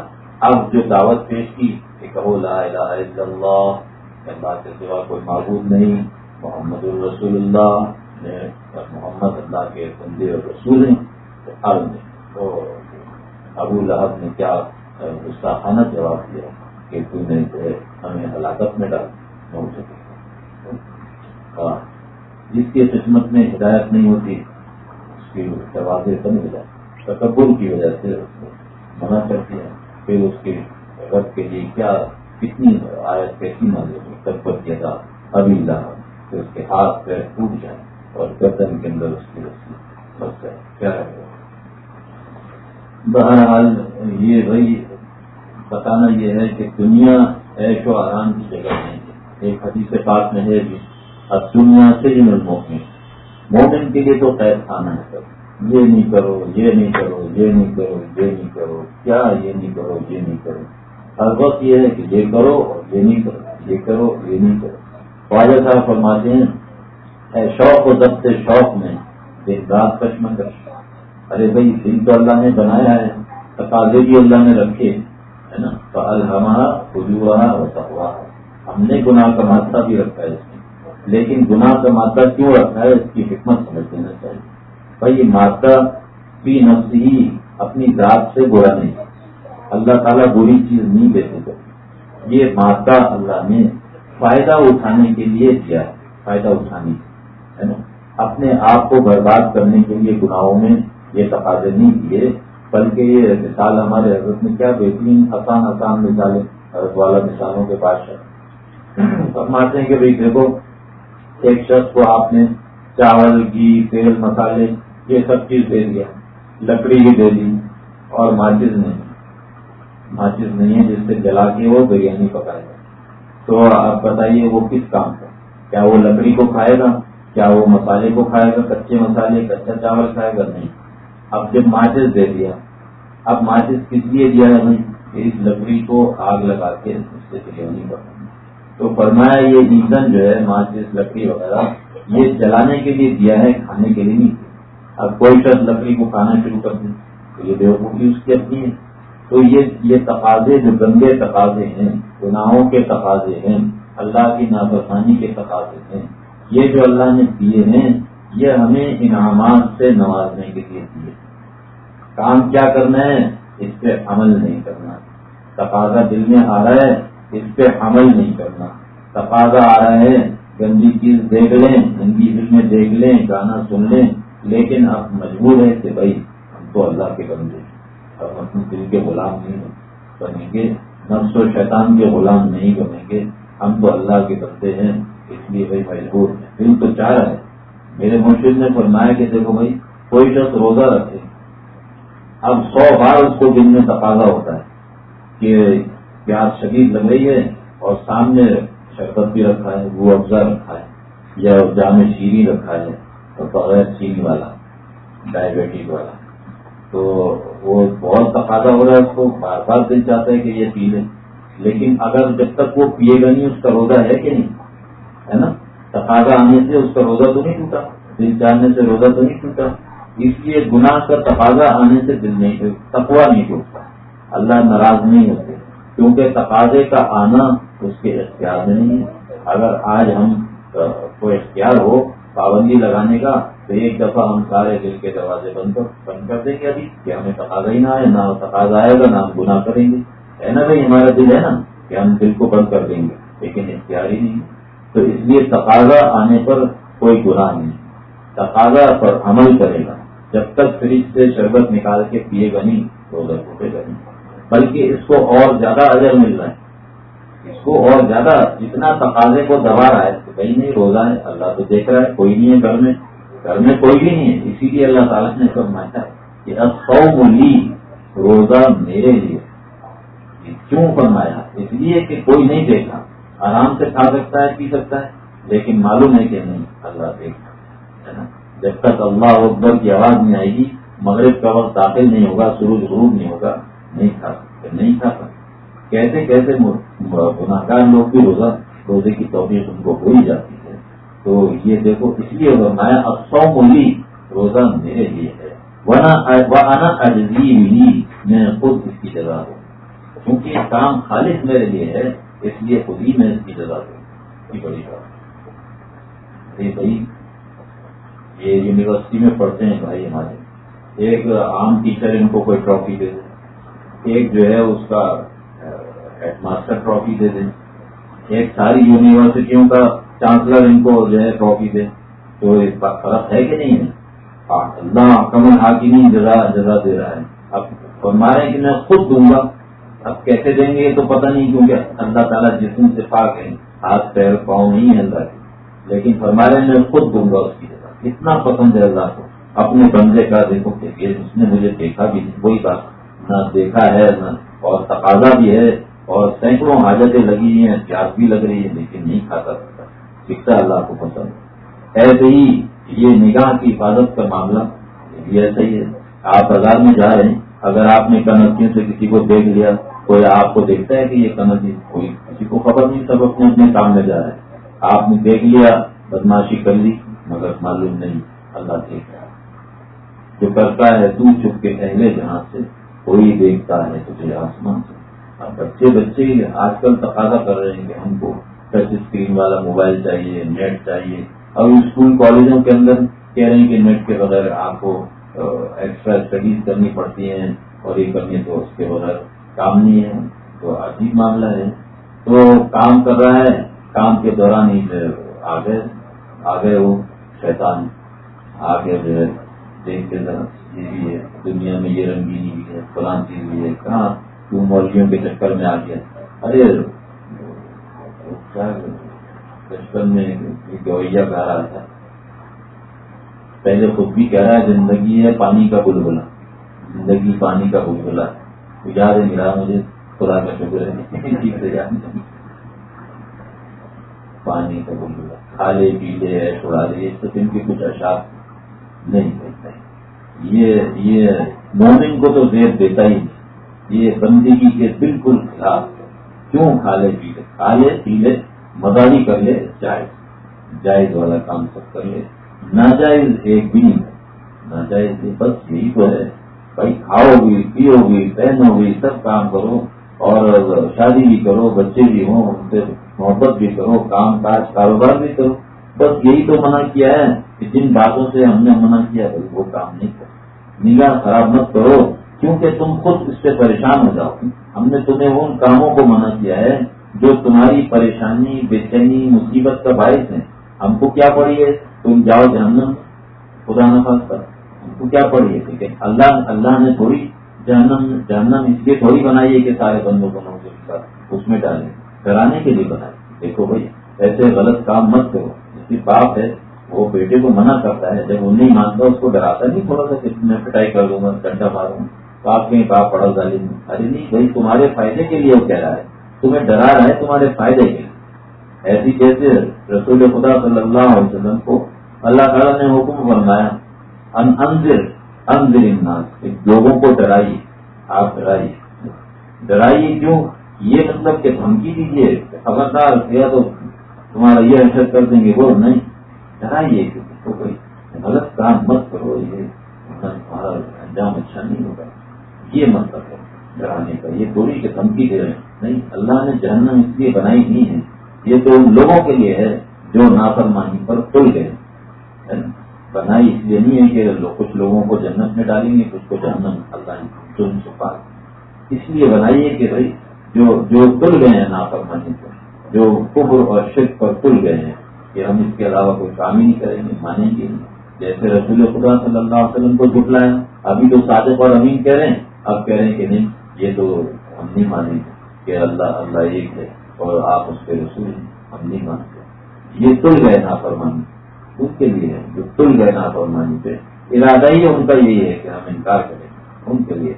اب جو دعوت پیش کی کہ کہو لا الہ الا اللہ اللہ کے سوا کوئی معبود نہیں۔ محمد الرسول اللہ محمد اللہ کے بندے اور رسول ہیں۔ تو اب نے ابو لہب نے کیا گستاخانہ جواب دیا۔ کہ تو نے جو ہے ہمیں ہلاکت میں ڈال ہو سکے جس کی قسمت میں ہدایت نہیں ہوتی، اس کی دروازے بند ہو جائے تکبر کی وجہ سے منع کرتی ہے پھر اس کے رب کے لیے کیا، کتنی آیت کیسی نہ تب پر کیا تھا ابھی لا، کہ اس کے ہاتھ پیر ٹوٹ جائیں اور گردن کے اندر اس کی رسی بس جائے۔ کیا ہے؟ بہرحال یہ بھائی بتانا یہ ہے کہ دنیا ایش و آرام کی جگہ نہیں ہے۔ ایک حدیث پاک میں ہے بھی اب دنیا سے ہی مومن مومن کے لیے تو قید خانہ ہے۔ سب یہ نہیں کرو، یہ نہیں کرو، یہ نہیں کرو، یہ نہیں کرو۔ کیا یہ نہیں کرو، یہ نہیں کرو؟ ہر وقت یہ ہے کہ یہ کرو اور یہ نہیں کرو، یہ کرو، یہ نہیں کرو۔ خواجہ صاحب فرماتے ہیں شوق و دب سے شوق میں ایک رات کشمکش ارے بھائی، دل تو اللہ نے بنایا ہے، تقاضے بھی اللہ نے رکھے۔ ہے نا تو ہمارا خجوا اور تقوا ہم نے گناہ کا مادہ بھی رکھا ہے اس میں۔ لیکن گناہ کا مادہ کیوں رکھا ہے؟ اس کی حکمت سمجھ دینا چاہیے۔ بھائی، یہ مادہ بھی نفس ہی اپنی ذات سے برا نہیں۔ اللہ تعالیٰ بری چیز نہیں دیتے تو یہ مادہ اللہ نے فائدہ اٹھانے کے لیے دیا ہے۔ فائدہ اٹھانے ہے نا؟ اپنے آپ کو برباد کرنے کے لیے گناہوں میں یہ تقاضے نہیں کیے۔ بلکہ یہ مثال ہمارے حضرت میں کیا بہترین آسان آسان مثالیں حضرت والا مثالوں کے بادشاہ فرماتے ہیں کہ بھائی دیکھو، ایک شخص کو آپ نے چاول، گھی، تیل، مسالے، یہ سب چیز دے دیا، لکڑی بھی دے دی اور ماچس نہیں۔ ماچس نہیں ہے جس سے جلا کے وہ بریانی پکائے گا۔ تو آپ بتائیے وہ کس کام کا؟ کیا وہ لکڑی کو کھائے گا؟ کیا وہ مسالے کو کھائے گا؟ کچے مسالے، کچا چاول کھائے گا؟ نہیں۔ اب جب ماچس دے دیا، اب ماچس کس لیے دیا ہے؟ یعنی اس لکڑی کو آگ لگا کے اس سے بریانی پکانا تو فرمایا یہ ایندھن جو ہے ماچس لکڑی وغیرہ، یہ جلانے کے لیے دیا ہے، کھانے کے لیے نہیں۔ اب کوئی شخص لکڑی کو کھانا شروع کر دیں تو یہ بیوقوفی اس کی اپنی ہے۔ تو یہ یہ تقاضے جو گندے تقاضے ہیں، گناہوں کے تقاضے ہیں، اللہ کی نافرمانی کے تقاضے ہیں، یہ جو اللہ نے دیے ہیں، یہ ہمیں انعامات سے نوازنے کے لیے دیے کام کیا کرنا ہے؟ اس پہ عمل نہیں کرنا۔ تقاضا دل میں آ رہا ہے، اس پہ عمل نہیں کرنا۔ تقاضا آ رہا ہے، گندی چیز دیکھ لیں، گندی فلمیں دیکھ لیں، گانا سن لیں۔ لیکن اب مجبور ہے کہ بھائی، ہم تو اللہ کے بندے اب اپنے دل کے غلام نہیں بنیں گے۔ نفس و شیطان کے غلام نہیں بنیں گے۔ ہم تو اللہ کے بندے ہیں۔ اس لیے بھائی مجبور ہے دل تو چاہ رہا ہے۔ میرے مرشد نے فرمایا کہ دیکھو بھائی، کوئی شخص روزہ رکھے۔ اب سو بار اس کو دن میں تقاضا ہوتا ہے کہ پیاز شدید لگ رہی ہے اور سامنے شربت بھی رکھا ہے، وہ افزا رکھا ہے، یا جامع شیری رکھا ہے، اور بغیر چینی والا ڈائبٹیز والا۔ تو وہ بہت تقاضا ہو رہا ہے اس کو، بار بار دل چاہتا ہے کہ یہ پی لے۔ لیکن اگر جب تک وہ پیے گا نہیں، اس کا روزہ ہے کہ نہیں؟ ہے نا؟ تقاضا آنے سے اس کا روزہ تو نہیں ٹوٹا، دل چاہنے سے روزہ تو نہیں ٹوٹا۔ اس لیے گناہ کا تقاضا آنے سے دل نہیں تقوا نہیں ٹوٹتا۔ اللہ ناراض نہیں ہوتے۔ کیونکہ تقاضے کا آنا اس کے اختیار میں نہیں ہے۔ اگر آج ہم کو اختیار ہو پابندی لگانے کا، تو ایک دفعہ ہم سارے دل کے دروازے بند کر بند کر دیں گے ابھی کہ ہمیں تقاضا ہی نہ آئے، نہ تقاضا آئے گا، نہ ہم گناہ کریں گے۔ ہے نا بھائی؟ ہمارا دل ہے نا کہ ہم دل کو بند کر دیں گے، لیکن اختیار ہی نہیں تو اس لیے تقاضا آنے پر کوئی گناہ نہیں تقاضا پر عمل کرے گا۔ جب تک فریج سے شربت نکال کے پیے گا نہیں روزہ ٹوٹے گا نہیں بلکہ اس کو اور زیادہ اجر مل رہا ہے۔ اس کو اور زیادہ جتنا تقاضے کو دبا رہا ہے تو کہیں نہیں، روزہ ہے، اللہ تو دیکھ رہا ہے، کوئی نہیں ہے گھر میں۔ گھر میں کوئی بھی نہیں ہے۔ اسی لیے اللہ تعالیٰ نے فرمایا کہ اب سو بولی روزہ میرے لیے۔ کیوں فرمایا؟ اس لیے کہ کوئی نہیں دیکھا آرام سے کھا سکتا ہے، پی سکتا ہے، لیکن معلوم ہے کہ نہیں، اللہ دیکھا ہے نا؟ جب تک اللہ اکبر کی آواز نہیں آئے گی، مغرب کا وقت داخل نہیں ہوگا سورج غروب نہیں ہوگا، نہیں کھا سکتے، نہیں کھا سکتے۔ کیسے کیسے گناہ لوگ بھی روزہ روزے کی توفیق ان کو ہو ہی جاتی ہے۔ تو یہ دیکھو، اس لیے فرمایا اب سو مولی روزہ میرے لیے ہے۔ ورنہ اجزی ملی میں خود اس کی جگہ ہوں کیونکہ کام خالص میرے لیے ہے، اس لیے خود ہی میں اس کی جگہ ہوں یہ بڑی بات۔ بھائی یہ یونیورسٹی میں پڑھتے ہیں بھائی ہمارے۔ ایک عام ٹیچر ان کو کوئی ٹرافی دے دیں ایک جو ہے اس کا ہیڈ ماسٹر ٹرافی دے دیں ایک ساری یونیورسٹیوں کا چانسلر ان کو جو ہے ٹرافی دے۔ تو اس کا فرق ہے کہ نہیں ہے؟ ہاں، اللہ کمل ہاکی نہیں، جزا جزا دے رہا ہے۔ اب فرمائے کہ میں خود دوں گا، اب کیسے دیں گے یہ تو پتہ نہیں، کیونکہ اللہ تعالیٰ جسم سے پاک ہے ہاتھ، پیر، پاؤں نہیں ہے اللہ کے۔ لیکن فرمائے میں خود دوں گا اس کی۔ اتنا پسند ہے اللہ کو۔ اپنے بندے کا دیکھو کہ اس نے مجھے دیکھا بھی نہیں، وہی بات۔ نہ دیکھا ہے، نہ، اور تقاضا بھی ہے، اور سینکڑوں حاجتیں لگی ہیں، پیاس بھی لگ رہی ہے، لیکن نہیں کھاتا سکتا۔ سکھتا اللہ کو پسند۔ ایسے ہی یہ نگاہ کی حفاظت کا معاملہ یہ ایسا ہی ہے۔ آپ بازار میں جا رہے ہیں، اگر آپ نے کنکیوں سے کسی کو دیکھ لیا، کوئی آپ کو دیکھتا ہے کہ یہ کنکی کوئی کسی کو خبر نہیں، سب اپنے اپنے کام میں جا رہے ہیں۔ آپ نے دیکھ لیا، بدماشی کر لی۔ مگر معلوم نہیں، اللہ دیکھ رہا جو کرتا ہے تو چپ کے پہلے جہاں سے کوئی دیکھتا ہے تجھے آسمان سے۔ اب بچے بچے آج کل تقاضا کر رہے ہیں کہ ہم کو ٹچ اسکرین والا موبائل چاہیے، نیٹ چاہیے۔ اب اسکول کالجوں کے اندر کہہ رہے ہیں کہ نیٹ کے بغیر آپ کو ایکسٹرا اسٹڈیز کرنی پڑتی ہیں اور یہ کرنی تو اس کے بغیر کام نہیں ہے۔ تو عجیب معاملہ ہے۔ تو کام کر رہا ہے، کام کے دوران ہی آگے آگے وہ۔ شیطان آگے جو ہے، دیکھتے ذرا، یہ بھی ہے، دنیا میں یہ رنگینی بھی ہے، فلان چیز بھی ہے، کہاں کیوں مولویوں کے چکر میں آ گیا؟ ارے بچپن میں گویا کہہ رہا تھا۔ پہلے خود بھی کہہ رہا ہے، زندگی ہے، پانی کا بلبلا زندگی پانی کا بلبلا یاد ہے ملا مجھے خدا کا شکر ہے [LAUGHS] پانی کا بلبلا کھا لے پی لے چھوڑا لے اس قسم کے کچھ اشاعت نہیں کرتے یہ مومن کو تو زیر دیتا ہی نہیں۔ یہ بندگی کے بالکل خلاف ہے۔ کیوں کھا لے پی لے کھا لے پی لے مزاحی کر لے، جائز۔ جائز والا کام سب کر لے۔ ناجائز ایک بھی نہیں ناجائز بس یہی تو ہے۔ بھائی، کھاؤ گی پیو گی پہنو گی سب کام کرو۔ اور شادی بھی کرو، بچے بھی ہوں، ان سے محبت بھی کرو، کام کاج، کاروبار بھی کرو۔ بس یہی تو منع کیا ہے کہ جن باتوں سے ہم نے منع کیا بھائی وہ کام نہیں کرو۔ نگاہ خراب مت کرو، کیونکہ تم خود اس سے پریشان ہو جاؤ۔ ہم نے تمہیں ان کاموں کو منع کیا ہے جو تمہاری پریشانی بے چینی مصیبت کا باعث ہے ہم کو کیا پڑی ہے؟ تم جاؤ جہنم۔ خدا نفاذ پر ہم کو کیا پڑی ہے؟ اللہ اللہ نے تھوڑی جہنم جہنم اس لیے تھوڑی بنائی ہے کہ سارے بندوں کو نوکری اس میں ڈالیں۔ کرانے کے لیے بنائی۔ دیکھو بھائی، ایسے غلط کام مت کرو۔ جس کی باپ ہے، وہ بیٹے کو منع کرتا ہے۔ جب وہ نہیں مانتا، اس کو ڈراتا نہیں۔ تھوڑا سا کہ میں پٹائی کر دوں گا ڈنڈا ماروں۔ گا تو آپ کہیں کہا پڑا ظالم۔ ارے نہیں بھائی، تمہارے فائدے کے لیے وہ کہہ رہا ہے۔ تمہیں ڈرا رہا ہے تمہارے فائدے کے لیے۔ ایسی جیسے رسول خدا صلی اللہ علیہ وسلم کو اللہ تعالیٰ نے حکم فرمایا؟ انذر انذر الناس۔ لوگوں کو ڈرائیے، آپ ڈرائیے۔ ڈرائیے کیوں؟ یہ مطلب کہ دھمکی دیجیے خبردار کیا تو تمہارا یہ حرکت کر دیں گے، وہ نہیں۔ ڈرائیے کوئی غلط کام مت کرو، یہ مطلب تمہارا انجام اچھا نہیں ہوگا۔ یہ مطلب ہے ڈرانے کا، یہ تھوڑی کہ دھمکی دے رہے ہیں۔ نہیں، اللہ نے جہنم اس لیے بنائی نہیں ہے۔ یہ تو ان لوگوں کے لیے ہے جو نافرمانی پر کھل گئے یعنی بنائی اس لیے نہیں ہے کہ کچھ لوگوں کو جنت میں ڈالیں گے، کچھ کو جہنم اللہ چن چھپا اس لیے بنائی ہے کہ بھائی جو جو کل گئے ہیں نافرمانی پر، جو کبر اور شرک پر کھل گئے ہیں، کہ ہم اس کے علاوہ کوئی کام ہی نہیں کریں گے، مانیں گے نہیں۔ جیسے رسول خدا صلی اللہ علیہ وسلم کو جھٹلایا، ابھی تو صادق اور امین کہہ رہے ہیں، اب کہہ رہے ہیں کہ نہیں، یہ تو ہم نہیں مانیں گے کہ اللہ اللہ ایک ہے اور آپ اس کے رسول ہیں، ہم نہیں مانتے۔ یہ تل گئے نافرمانی۔ اس کے لیے ہے جو تل گئے نافرمانی پہ، ارادہ ہی ان کا یہی ہے کہ ہم انکار کریں۔ ان کے لیے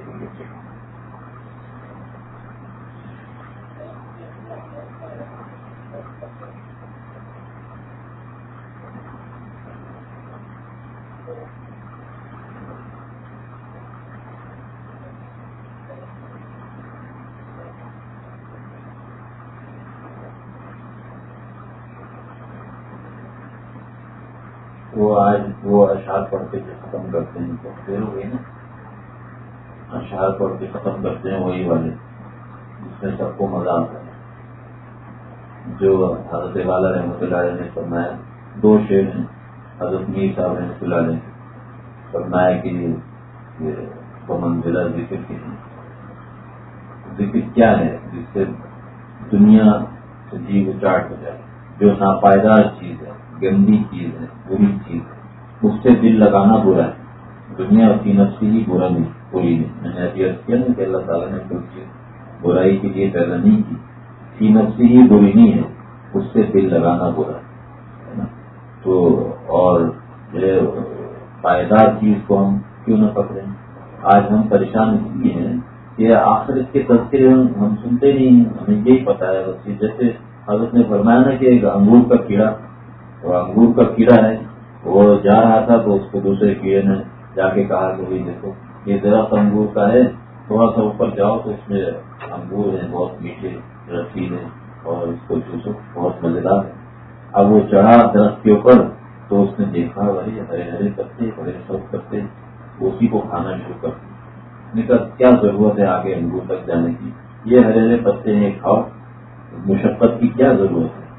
وہ آج وہ اشعار پڑھ کے جو ختم کرتے ہیں تو پھر ہوئی نا اشعار پڑھ کے ختم کرتے ہیں وہی والے جس میں سب کو مزہ آتا ہے۔ جو حضرت والا رحمۃ اللہ علیہ نے فرمایا، دو شیر ہیں، حضرت میر صاحب رحمۃ اللہ علیہ فرمایا کہ یہ منزلہ ذکر کی ذکر کیا ہے؟ جس سے دنیا سے جی چاٹ ہو جائے، جو ناپائیدار چیز ہے۔ گندی چیز ہے، بری چیز ہے۔ اس سے دل لگانا برا ہے۔ دنیا کی نفسی ہی برا نہیں بری نہیں۔ میں نے ابھی کیا نا کہ اللہ تعالیٰ نے کوئی چیز برائی کے لیے پیدا نہیں کی۔ سی نفسی ہی بری نہیں ہے، اس سے دل لگانا برا ہے تو اور پائیدار چیز کو ہم کیوں نہ پکڑیں؟ آج ہم پریشان اس لیے ہیں کہ آخر اس کے تذکرے ہم سنتے نہیں ہمیں یہی پتا ہے۔ جیسے حضرت نے فرمایا نا کہ ایک انگور کا کیڑا انگور کا کیڑا ہے، وہ جا رہا تھا تو اس کو دوسرے کیڑے نے جا کے کہا کہ بھائی دیکھو، یہ درخت انگور کا ہے، تھوڑا سا اوپر جاؤ تو اس میں انگور ہیں، بہت میٹھے رسید ہیں اور اس کو چوسو بہت مزیدار ہے اب وہ چڑھا درخت کے اوپر تو اس نے دیکھا، بھائی ہرے ہرے پتے بڑے سب پتے اسی کو کھانا شروع کر کہا، کیا ضرورت ہے آگے انگور تک جانے کی؟ یہ ہرے ہرے پتے ہیں، کھاؤ۔ مشقت کی کیا ضرورت ہے؟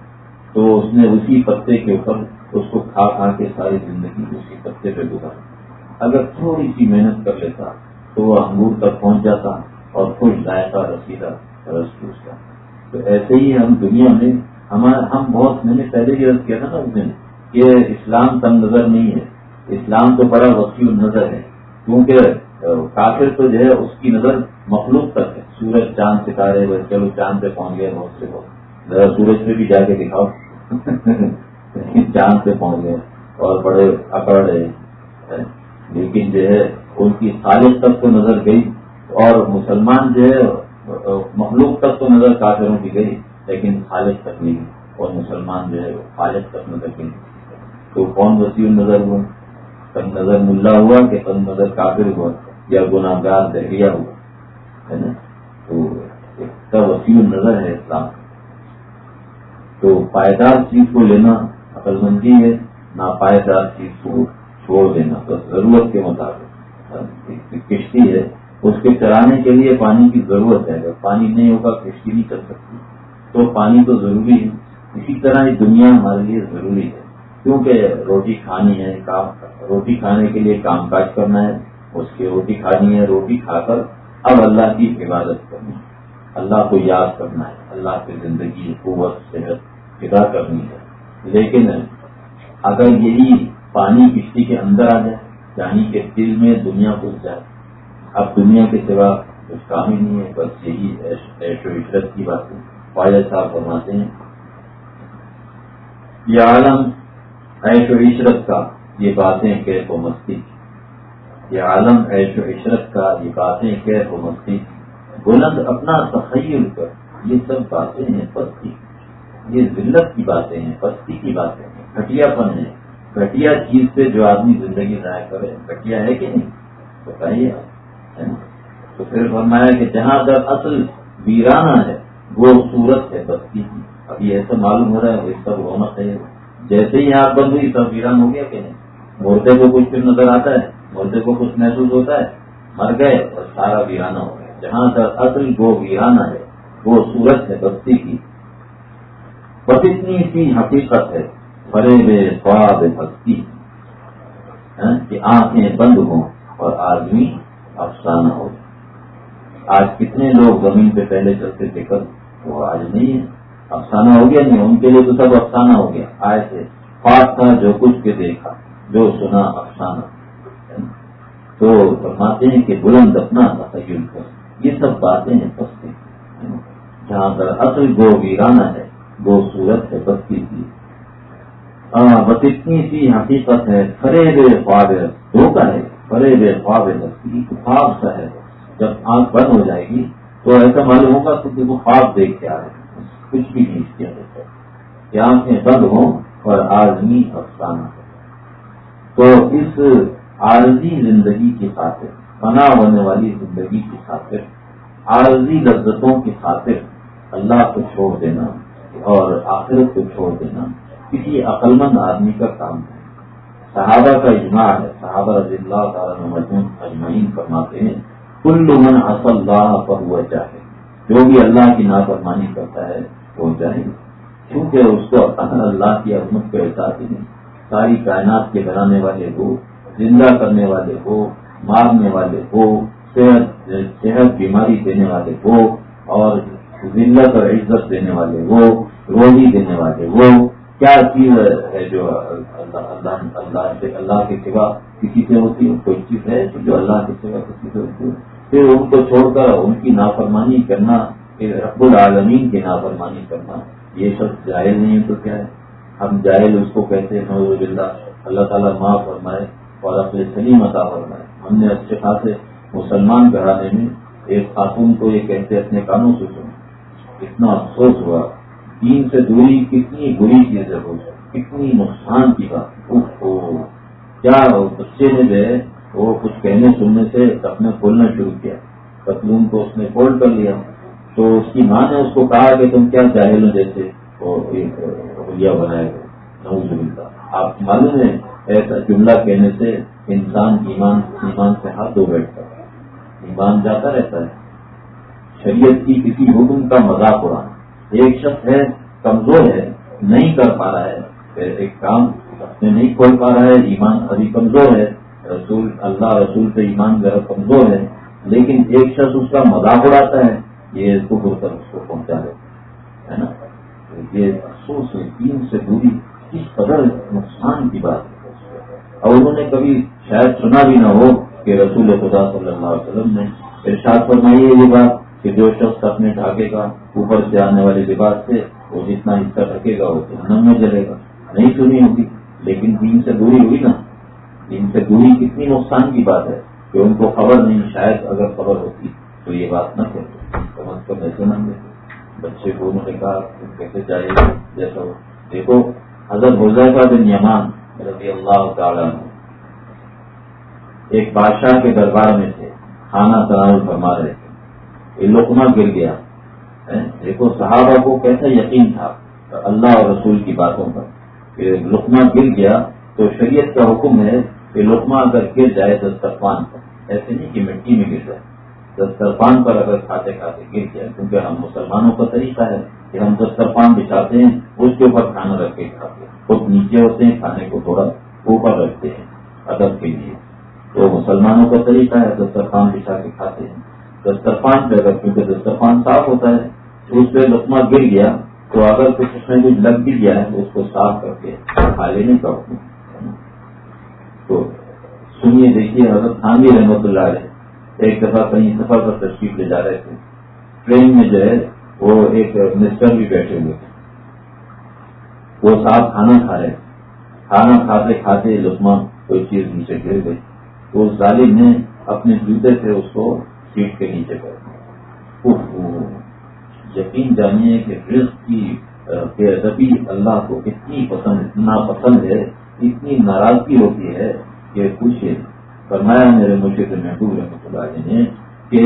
تو اس نے اسی پتے کے اوپر اس کو کھا کھا کے ساری زندگی اسی پتے پہ گزارا اگر تھوڑی سی محنت کر لیتا تو وہ انگور تک پہنچ جاتا اور خوش ذائقہ رسیدہ رس چوستا تو ایسے ہی ہم دنیا میں، ہمارا ہم بہت میں نے پہلے بھی رس کیا تھا نا اس دن کہ اسلام تنگ نظر نہیں ہے۔ اسلام تو بڑا وسیع نظر ہے۔ کیونکہ کافر تو جو ہے اس کی نظر مخلوق تک ہے۔ سورج چاند ستارے چلو چاند پہ پہنچ گئے بہت سے بہت سورج پہ بھی جا کے دکھاؤ۔ چاند پہ پہنچ گئے اور بڑے اکڑ رہے لیکن جو ہے، ان کی خالص تک تو نظر گئی اور مسلمان جو ہے، مخلوق تک تو نظر کافروں کی گئی، لیکن خالص تک نہیں۔ اور مسلمان جو ہے خالص تک نظر گئی۔ تو کون وسیع نظر ہوا؟ تب نظر ملا ہوا کہ تب نظر کافر ہوا یا گناہ گار دہیا ہوا، ہے نا؟ تو وسیع نظر ہے اسلام۔ تو پائیدار چیز کو لینا عقل مندی ہے نہ پائیدار چیز کو چھوڑ دینا۔ تو ضرورت کے مطابق کشتی ہے، اس کے چلانے کے لیے پانی کی ضرورت ہے۔ اگر پانی نہیں ہوگا، کشتی نہیں چل سکتی۔ تو پانی تو ضروری ہے۔ اسی طرح یہ دنیا ہمارے لیے ضروری ہے۔ کیونکہ روٹی کھانی ہے، کام، روٹی کھانے کے لیے کام کاج کرنا ہے۔ اس کی روٹی کھانی ہے، روٹی کھا کر اب اللہ کی عبادت کرنی ہے۔ اللہ کو یاد کرنا ہے۔ اللہ کی زندگی، قوت، صحت فدا کرنی ہے۔ لیکن اگر یہی پانی کشتی کے اندر آ جائے یعنی کہ دل میں دنیا گھس جائے، اب دنیا کے سوا کچھ کام ہی نہیں ہے، بس یہی ایش و عشرت کی بات ہے۔ فائدہ صاحب فرماتے ہیں، یہ عالم ایش و عشرت کا یہ باتیں کیف و مستی۔ یہ عالم ایش و عشرت کا یہ باتیں کیف و مستی۔ بلند اپنا تخیل کر، یہ سب باتیں ہیں پستی۔ یہ ذلت کی باتیں ہیں، پستی کی باتیں ہیں۔ گھٹیا پن ہے۔ گٹیا چیز سے جو آدمی زندگی ضائع کرے گٹیا ہے کہ نہیں؟ بتائیے تو پھر فرمایا کہ جہاں در اصل ویرانہ ہے، وہ صورت ہے بستی کی۔ اب یہ ایسا معلوم ہو رہا ہے سب رونق ہے۔ جیسے ہی آگ بند ہوئی، سب ویران ہو گیا کہ نہیں؟ مردے کو کچھ پھر نظر آتا ہے، مردے کو کچھ محسوس ہوتا ہے، مر گئے اور سارا ویرانہ ہو گیا۔ جہاں در اصل وہ ویرانہ ہے، وہ صورت ہے بستی کی۔ بس اتنی سی حقیقت ہے بڑے بے خواب ہستی ہاں، کہ آنکھیں بند ہوں اور آدمی افسانہ ہو۔ آج کتنے لوگ زمین پہ پہلے چلتے تھے کر وہ آج نہیں ہے افسانہ ہو گیا؟ نہیں، ان کے لیے تو سب افسانہ ہو گیا۔ آئے تھے خواب تھا جو کچھ کے دیکھا، جو سنا افسانہ۔ تو فرماتے ہیں کہ بلند اپنا تخیل کر۔ یہ سب باتیں ہیں، پستے۔ جہاں پر اصل گو ویرانہ ہے وہ صورت ہے بستی کی۔ ہاں بس اتنی سی حقیقت ہے فرے بے خواب دھوکہ ہے فرے بے خواب خواب سا ہے۔ جب آنکھ بند ہو جائے گی تو ایسا معلوم ہوگا کہ وہ خواب دیکھ کے آئے کچھ بھی نہیں کیا جاتا کہ آنکھیں بند ہوں اور آدمی افسانہ تو اس عارضی زندگی کی خاطر بنا ہونے والی زندگی کی خاطر، عارضی لذتوں کی خاطر اللہ کو چھوڑ دینا۔ اور آخرت کو چھوڑ دینا، کسی عقل مند آدمی کا کام ہے۔ صحابہ کا اجماع ہے۔ صحابہ رضی اللہ تعالیٰ مجموع اجمعین فرماتے ہیں، کل من اصل اللہ پر ہوا چاہے جو بھی اللہ کی نافرمانی کرتا ہے، وہ چاہے کیونکہ اس کو اللہ کی عظمت کو احساس ہی نہیں۔ ساری کائنات کے بنانے والے ہو، زندہ کرنے والے ہو، مارنے والے ہو، صحت صحت بیماری دینے والے ہو، اور ذلت اور عزت دینے والے ہو روزی دینے والے۔ ہو کیا چیز ہے جو اللہ اللہ سے اللہ کے سوا کسی سے ہوتی ہے کوئی چیز ہے جو اللہ کے سوا کسی سے ہوتی ہے پھر ان کو چھوڑ کر ان کی نافرمانی کرنا رب العالمین کی نافرمانی کرنا، یہ سب جاہل نہیں ہے تو کیا ہے؟ ہم جاہل اس کو کہتے ہیں نوز اللہ اللہ تعالیٰ معاف فرمائے اور اپنے سلیم عطا فرمائے۔ ہم نے اچھے خاصے مسلمان گھرانے میں ایک خاتون کو یہ کہتے اپنے کانوں سے سنا اتنا افسوس ہوا۔ دین سے دوری کتنی بری چیز ہے کتنی نقصان کی بات کیا بچے نے جو ہے، وہ کچھ کہنے سننے سے اپنے کھولنا شروع کیا۔ پتلون کو اس نے فولڈ کر لیا۔ تو اس کی ماں نے اس کو کہا کہ تم کیا جاہل جیسے رویہ بنائے گا ملتا آپ معلوم ہے ایسا جملہ کہنے سے انسان ایمان ایمان سے ہاتھ دھو بیٹھتا ہے۔ ایمان جاتا رہتا ہے۔ شریعت کی کسی حکم کا مذاق اڑانا۔ ایک شخص ہے، کمزور ہے، نہیں کر پا رہا ہے۔ ایک کام اپنے نہیں کھول پا رہا ہے، ایمان ابھی کمزور ہے۔ رسول، اللہ رسول سے ایمان ذرا کمزور ہے۔ لیکن ایک شخص اس کا مذاق اڑاتا ہے، یہ اس کو کر اس کو پہنچا دیتا ہے نا؟ یہ افسوس ہے تین سے دوری کس قدر نقصان کی بات ہے۔ اور انہوں نے کبھی شاید سنا بھی نہ ہو کہ رسول خدا صلی اللہ علیہ وسلم نے ارشاد فرمائی ہے یہ بات۔ کہ جو شخص اپنے ڈھاکے کا اوپر سے آنے والے لباس سے وہ جتنا حصہ ڈھکے گا وہ جہنم میں جلے گا۔ نہیں سنی ہوگی۔ لیکن دین سے دوری ہوئی نا۔ دین سے دوری کتنی نقصان کی بات ہے کہ ان کو خبر نہیں، شاید اگر خبر ہوتی تو یہ بات نہ کہتے کم از کم ایسے نہ بچے کو انہوں نے کہا کیسے چاہیے جیسا ہو دیکھو، حضرت حضیفہ بن یمان رضی اللہ تعالیٰ ایک بادشاہ کے دربار میں تھے۔ کھانا تناؤ فرما رہے یہ لکما گر گیا۔ دیکھو، صحابہ کو کیسا یقین تھا اللہ اور رسول کی باتوں پر کہ لکما گر گیا تو شریعت کا حکم ہے کہ لکما اگر گر جائے دسترخوان پر، ایسے نہیں کہ مٹی میں گر جائے۔ دسترخوان پر اگر کھاتے کھاتے گر جائے کیونکہ ہم مسلمانوں کا طریقہ ہے کہ ہم دسترخوان بچھاتے ہیں، اس کے اوپر کھانا رکھ کے کھاتے ہیں۔ خود نیچے ہوتے ہیں، کھانے کو تھوڑا اوپر رکھتے ہیں، ادب کے لیے۔ تو مسلمانوں کا طریقہ ہے دسترخوان بچھا کے کھاتے ہیں۔ دسترخوان پہ اگر کیونکہ دسترخوان صاف ہوتا ہے، تو اس پہ لکما گر گیا، تو اگر کچھ اس میں کچھ لگ بھی گیا ہے، تو اس کو صاف کر کے کھا لینے کا حکم تو سنیے، دیکھیے، حضرت خانوی رحمت اللہ علیہ ایک دفعہ کہیں سفر پر تشریف لے جا رہے تھے۔ ٹرین میں جو ہے، وہ ایک منسٹر بھی بیٹھے ہوئے تھے۔ وہ صاحب کھانا کھا رہے کھانا کھاتے کھاتے لکما کوئی چیز نیچے گر گئی۔ تو ظالم نے اپنے جوتے سے اس کو سیٹ کے نیچے کر یقین جانیے کہ رزق کی بے ادبی اللہ کو اتنی پسند، اتنا پسند ہے، اتنی ناراضگی ہوتی ہے کہ کچھ فرمایا میرے مجھے محبوب رحمۃ اللہ نے کہ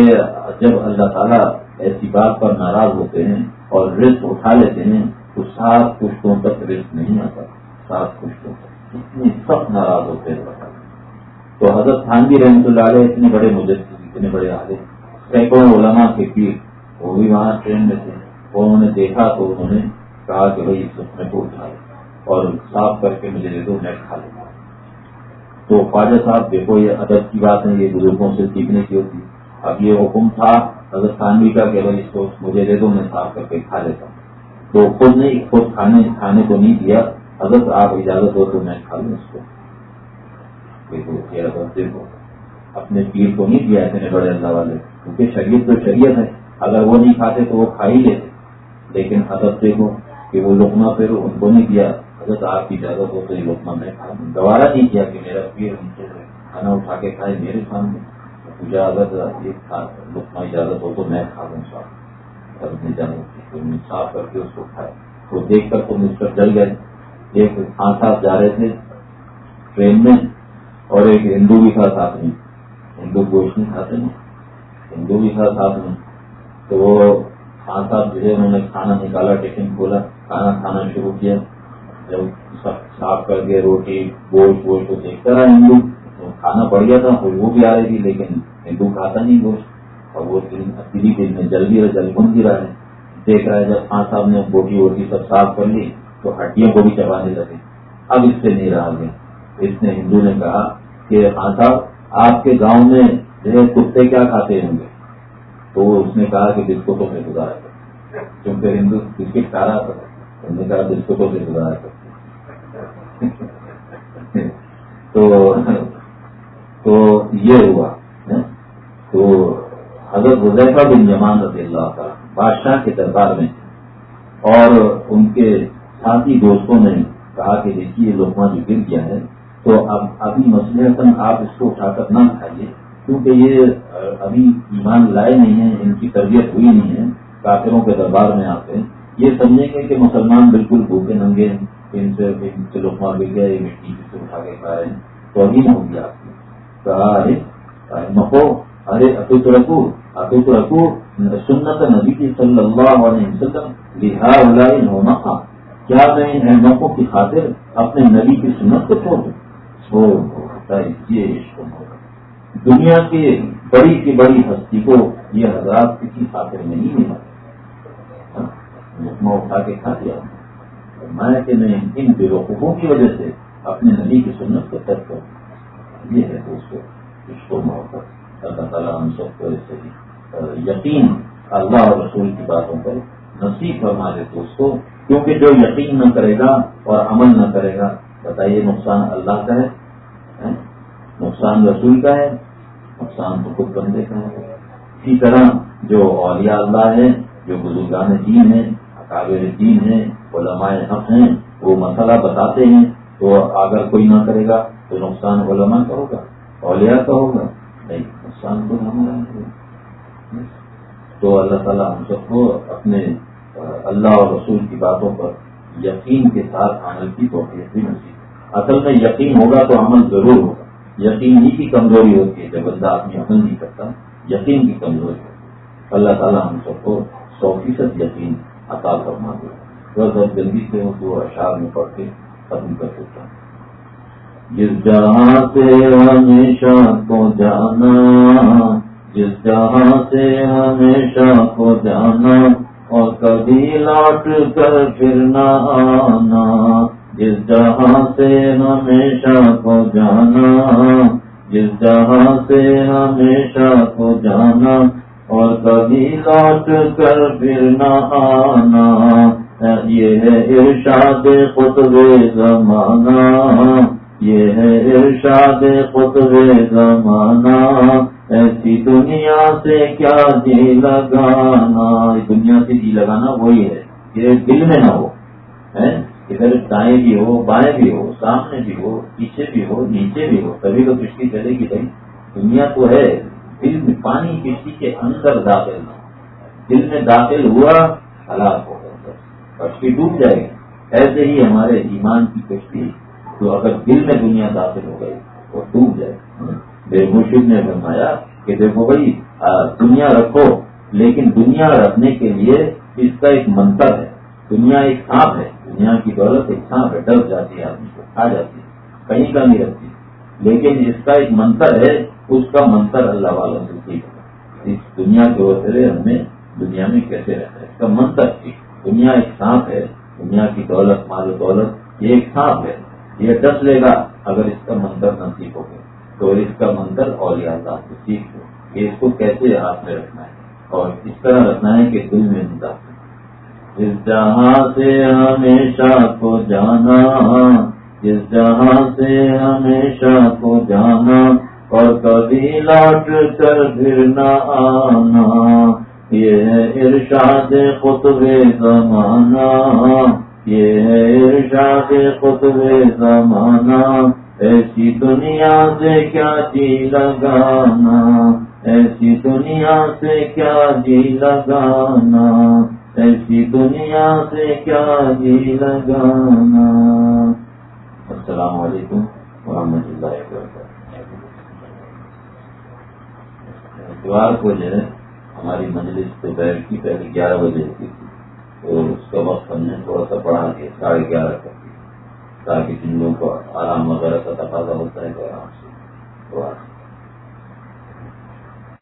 جب اللہ تعالیٰ ایسی بات پر ناراض ہوتے ہیں اور رزق اٹھا لیتے ہیں، تو سات پشتوں تک رزق نہیں آتا۔ سات پشتوں تک۔ اتنی سخت ناراض ہوتے ہیں تو حضرت خانگی رحمۃ اللہ علیہ اتنے بڑے مجھے اتنے بڑے آگے سینکڑوں علماء کے پیر وہ بھی وہاں ٹرین میں تھے۔ انہوں نے دیکھا تو انہوں نے کہا کہ بھائی اس میں کو اٹھائے اور صاف کر کے مجھے دے دو، میں کھا لوں تو خواجہ صاحب، دیکھو یہ ادب کی بات ہے، یہ بزرگوں سے سیکھنے کی ہوتی۔ اب یہ حکم تھا، حضرت خانوی کا کہ بھائی اس کو مجھے دے دو، میں صاف کر کے کھا لیتا ہوں۔ تو خود نے خود کھانے کھانے کو نہیں دیا۔ حضرت، آپ اجازت ہو تو میں کھا لوں اس کو۔ دیکھو دیکھو۔ اپنے پیر کو نہیں دیا اتنے بڑے اللہ والے، کیونکہ شریعت تو شریعت ہے۔ اگر وہ نہیں کھاتے تو وہ کھا ہی لیتے۔ لیکن حضرت دیکھو کہ وہ لکما پھر ان کو نہیں دیا۔ حضرت آپ کی اجازت ہو تو یہ لکما میں کھا دوں گوارا نہیں کیا کہ میرا پیر نیچے سے کھانا اٹھا کے کھائے، میرے سامنے۔ مجھے اگر لکما اجازت ہو تو میں کھا دوں صاحب حضرت نے جانا صاف کر کے اس کو کھائے تو دیکھ کر تو مسٹر جل گئے۔ ایک خان صاحب جا رہے تھے ٹرین میں اور ایک ہندو بھی تھا ساتھ میں۔ ہندو گوشت نہیں کھاتے نا۔ ہندو بھی تھا ساتھ میں۔ تو وہ خان صاحب جو ہے، انہوں نے کھانا نکالا، ٹفن کھولا، کھانا کھانا شروع کیا۔ جب صاف کر کے روٹی، گوشت گوشت کو دیکھتا رہا ہندو کھانا پڑ گیا تھا خوشبو بھی آ رہی تھی، لیکن ہندو کھاتا نہیں گوشت۔ اور وہ دن اسی دن میں جل بھی جل بن بھی رہا ہے۔ دیکھ رہا ہے، جب خان صاحب نے بوٹی ووٹی سب صاف کر لی، تو ہڈیوں کو بھی چبانے لگے۔ اب اس سے نہیں رہا گیا۔ اس نے ہندو نے کہا کہ خان صاحب آپ کے گاؤں میں جو ہے کتے کیا کھاتے ہوں گے؟ تو اس نے کہا کہ بسکٹوں سے گزارا کرتے کیونکہ ہندو بسکٹ کھا رہا تھا انہوں نے کہا بسکٹوں سے گزارا کرتے تو یہ ہوا تو حضرت حضیفہ بن جمان رضی اللہ تعالیٰ بادشاہ کے دربار میں اور ان کے ساتھی دوستوں نے کہا کہ دیکھیے لوگوں جو گر گیا ہے تو اب، ابھی مسئلہ آپ اس کو اٹھا کر نہ کھائیے کیونکہ یہ ابھی ایمان لائے نہیں ہیں، ان کی تربیت ہوئی نہیں ہے، کافروں کے دربار میں آتے ہیں۔ یہ سمجھیں گے کہ مسلمان بالکل بھوکے ننگے ان سے ان سے لوگ مار گیا، یہ مٹی سے اٹھا کے کھا رہے ہیں۔ تو ابھی نہ ہوگی آپ کی۔ کہا ارے مکو ارے اتوت رکو اتوت رکو، سنت نبی کی صلی اللہ علیہ وسلم بہار ہونا تھا کیا میں ان احمدوں کی خاطر اپنے نبی کی سنت کو چھوڑ دوں یہ عشق دنیا کی بڑی کی بڑی ہستی کو یہ حضرات کسی خاطر میں نہیں ملا۔ میں اٹھا کے کھا دیا میں کہ میں ان بے وقوفوں کی وجہ سے اپنے نبی کی سنت کو ترک کروں یہ ہے دوستوں اس کو محبت اللہ تعالیٰ ہم سب کو ایسے یقین، اللہ اور رسول کی باتوں پر نصیب فرما دے دوستوں کیونکہ جو یقین نہ کرے گا اور عمل نہ کرے گا بتائیے نقصان اللہ کا ہے نقصان رسول کا ہے، نقصان تو خود بندے کا ہے۔ اسی طرح جو اولیاء اللہ ہے جو بزرگان دین ہیں اکابر دین ہیں، علماء حق ہیں، وہ مسئلہ بتاتے ہیں تو اگر کوئی نہ کرے گا تو نقصان علماء کا ہوگا، اولیاء کا ہوگا۔ نہیں، نقصان تو ہمارا تو اللہ تعالیٰ ہم سب کو اپنے اللہ اور رسول کی باتوں پر یقین کے ساتھ عمل کی توفیق بھی نصیب اصل میں یقین ہوگا تو عمل ضرور ہوگا۔ یقین ہی کی کمزوری ہوتی ہے، جب بندہ آدمی عمل نہیں کرتا، یقین کی کمزوری ہوتی اللہ تعالیٰ ہم سب کو سو فیصد یقین عطا فرما دے بہت جلدی سے وہ دو اشعار میں پڑھ کے ختم کر دیتا ہوں۔ جس جہاں سے ہمیشہ کو جانا، جس جہاں سے ہمیشہ کو جانا، اور کبھی لوٹ کر پھر نہ آنا۔ جس جہاں سے ہمیشہ کو جانا، جس جہاں سے ہمیشہ کو جانا، اور کبھی لوٹ کر پھر نہ آنا۔ یہ ہے ارشاد خطب زمانہ، یہ ہے ارشاد خطب زمانہ۔ ایسی دنیا سے کیا جی لگانا؟ دنیا سے جی لگانا وہی ہے کہ دل میں نہ ہو ادھر دائیں بھی ہو، بائیں بھی ہو، سامنے بھی ہو، پیچھے بھی ہو، نیچے بھی ہو تبھی تو کشتی چلے گی بھائی۔ دنیا تو ہے، دل میں پانی کشتی کے اندر داخل نہ دل میں داخل ہوا، ہلاک ہو گیا۔ کشتی ڈوب جائے گی ایسے ہی ہمارے ایمان کی کشتی تو اگر دل میں دنیا داخل ہو گئی، وہ ڈوب جائے بے مرشد نے فرمایا کہ دیکھو بھائی دنیا رکھو، لیکن دنیا رکھنے کے لیے اس کا ایک منتر ہے۔ دنیا ایک سانپ ہے۔ دنیا کی دولت ایک سانپ ہے، ڈر جاتی ہے، آدمی کو کھا جاتی ہے، کہیں کا نہیں رکھتی۔ لیکن اس کا ایک منتر ہے، اس کا منتر اللہ والا سے سیکھ اس دنیا کے وسیلے ہمیں دنیا میں کیسے رہتا ہے؟ اس کا منتر سیکھ دنیا ایک سانپ ہے، دنیا کی دولت، مال و دولت، یہ ایک سانپ ہے۔ یہ ڈس لے گا اگر اس کا منتر نہ سیکھو گے تو اس کا منتر اور یاد آپ سیکھ لو۔ کہ اس کو کیسے ہاتھ میں رکھنا ہے؟ اور اس طرح رکھنا ہے کہ دل میں جس جہاں سے ہمیشہ کو جانا، جس جہاں سے ہمیشہ کو جانا، اور کبھی لوٹ کر پھر نہ آنا۔ یہ ہے ارشاد قطب زمانہ، یہ ہے ارشاد قطب زمانہ۔ ایسی دنیا سے کیا جی لگانا، ایسی دنیا سے کیا جی لگانا۔ ایسی دنیا سے کیا جی لگانا؟ السلام علیکم ورحمۃ اللہ وبرکاتہ۔ اتوار کو جو ہے، ہماری مجلس سے بیٹھ کی پہلے گیارہ بجے کی تھی تو اس کا وقت ہم نے تھوڑا سا پڑھا کے ساڑھے گیارہ تک۔ تاکہ جن لوگوں کو آرام وغیرہ کا تقاضا ہوتا ہے تو آرام سے